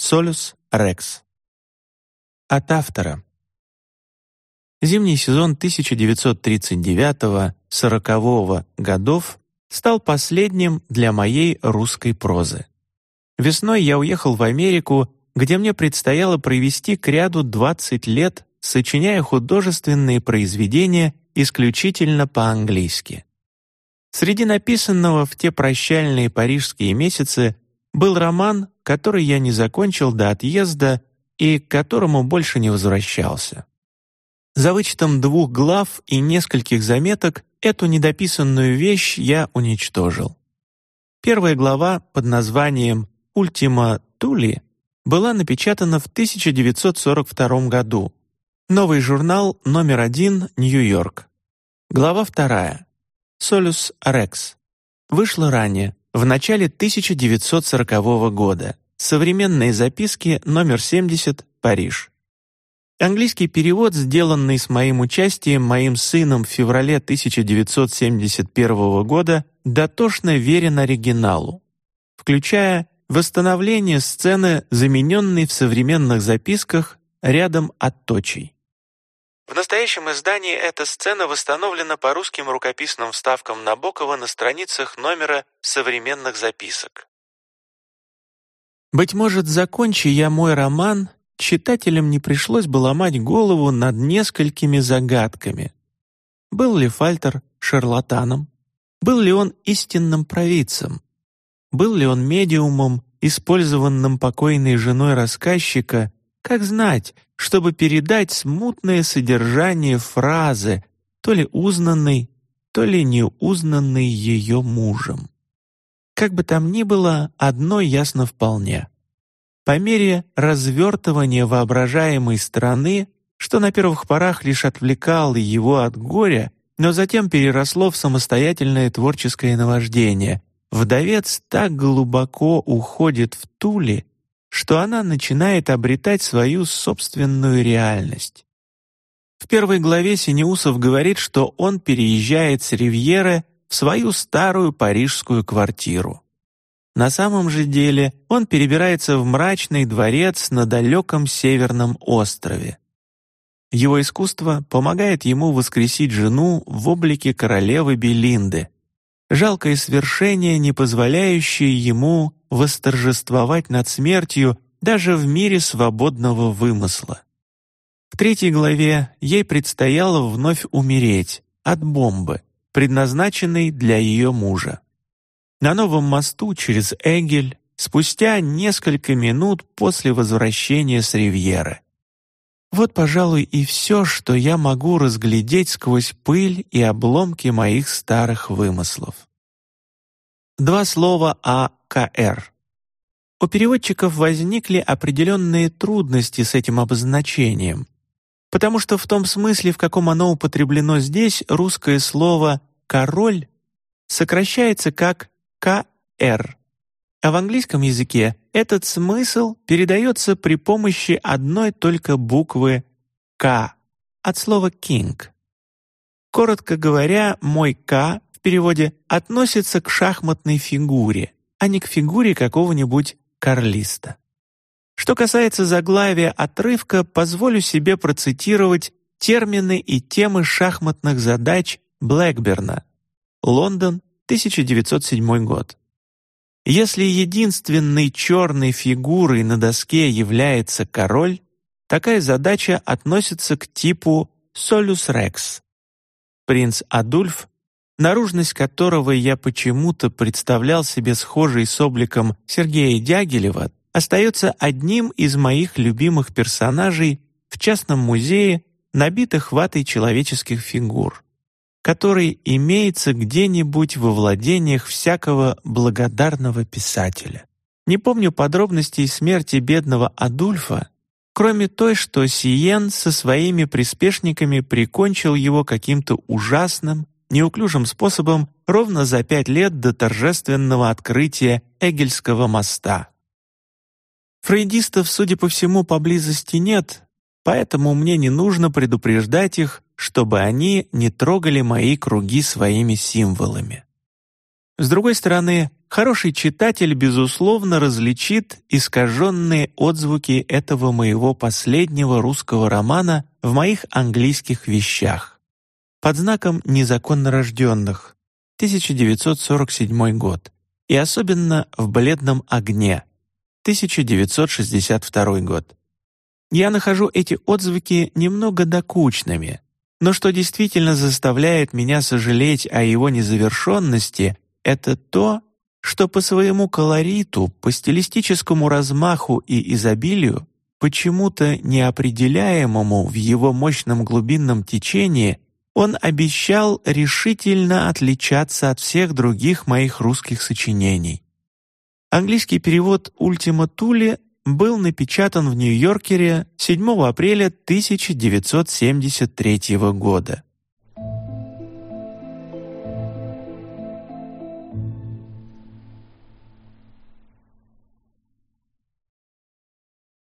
Солюс Рекс. От автора. Зимний сезон 1939-40 годов стал последним для моей русской прозы. Весной я уехал в Америку, где мне предстояло провести к ряду 20 лет, сочиняя художественные произведения исключительно по-английски. Среди написанного в те прощальные парижские месяцы был роман, который я не закончил до отъезда и к которому больше не возвращался. За вычетом двух глав и нескольких заметок эту недописанную вещь я уничтожил. Первая глава под названием «Ультима Тули» была напечатана в 1942 году. Новый журнал номер один «Нью-Йорк». Глава вторая «Солюс Рекс» вышла ранее, в начале 1940 года. Современные записки номер 70, Париж. Английский перевод, сделанный с моим участием моим сыном в феврале 1971 года, дотошно верен оригиналу, включая восстановление сцены, замененной в современных записках рядом отточий. В настоящем издании эта сцена восстановлена по русским рукописным вставкам Набокова на страницах номера современных записок. Быть может, закончи я мой роман, читателям не пришлось бы ломать голову над несколькими загадками. Был ли Фальтер шарлатаном? Был ли он истинным провидцем? Был ли он медиумом, использованным покойной женой рассказчика, как знать, чтобы передать смутное содержание фразы, то ли узнанной, то ли неузнанной ее мужем? Как бы там ни было, одно ясно вполне. По мере развертывания воображаемой страны, что на первых порах лишь отвлекало его от горя, но затем переросло в самостоятельное творческое наваждение, вдовец так глубоко уходит в Туле, что она начинает обретать свою собственную реальность. В первой главе Синеусов говорит, что он переезжает с Ривьеры в свою старую парижскую квартиру. На самом же деле он перебирается в мрачный дворец на далеком северном острове. Его искусство помогает ему воскресить жену в облике королевы Белинды, жалкое свершение, не позволяющее ему восторжествовать над смертью даже в мире свободного вымысла. В третьей главе ей предстояло вновь умереть от бомбы, предназначенной для ее мужа. На новом мосту через Эгель спустя несколько минут после возвращения с Ривьеры. Вот, пожалуй, и все, что я могу разглядеть сквозь пыль и обломки моих старых вымыслов. Два слова о КР. У переводчиков возникли определенные трудности с этим обозначением, потому что в том смысле, в каком оно употреблено здесь, русское слово «король» сокращается как «КР», а в английском языке этот смысл передается при помощи одной только буквы «К» от слова «king». Коротко говоря, мой «К» в переводе относится к шахматной фигуре, а не к фигуре какого-нибудь карлиста. Что касается заглавия отрывка, позволю себе процитировать термины и темы шахматных задач Блэкберна. Лондон, 1907 год. Если единственной черной фигурой на доске является король, такая задача относится к типу «Солюс Рекс». Принц Адульф, наружность которого я почему-то представлял себе схожей с обликом Сергея Дягилева, остается одним из моих любимых персонажей в частном музее, набитых ватой человеческих фигур который имеется где-нибудь во владениях всякого благодарного писателя. Не помню подробностей смерти бедного Адульфа, кроме той, что Сиен со своими приспешниками прикончил его каким-то ужасным, неуклюжим способом ровно за пять лет до торжественного открытия Эгельского моста. Фрейдистов, судя по всему, поблизости нет, поэтому мне не нужно предупреждать их, чтобы они не трогали мои круги своими символами. С другой стороны, хороший читатель, безусловно, различит искаженные отзвуки этого моего последнего русского романа в моих английских вещах. Под знаком незаконно рожденных, 1947 год, и особенно в «Бледном огне», 1962 год. Я нахожу эти отзвуки немного докучными, но что действительно заставляет меня сожалеть о его незавершенности, это то, что по своему колориту, по стилистическому размаху и изобилию, почему-то неопределяемому в его мощном глубинном течении, он обещал решительно отличаться от всех других моих русских сочинений. Английский перевод «Ультима Тули» был напечатан в Нью-Йоркере 7 апреля 1973 года.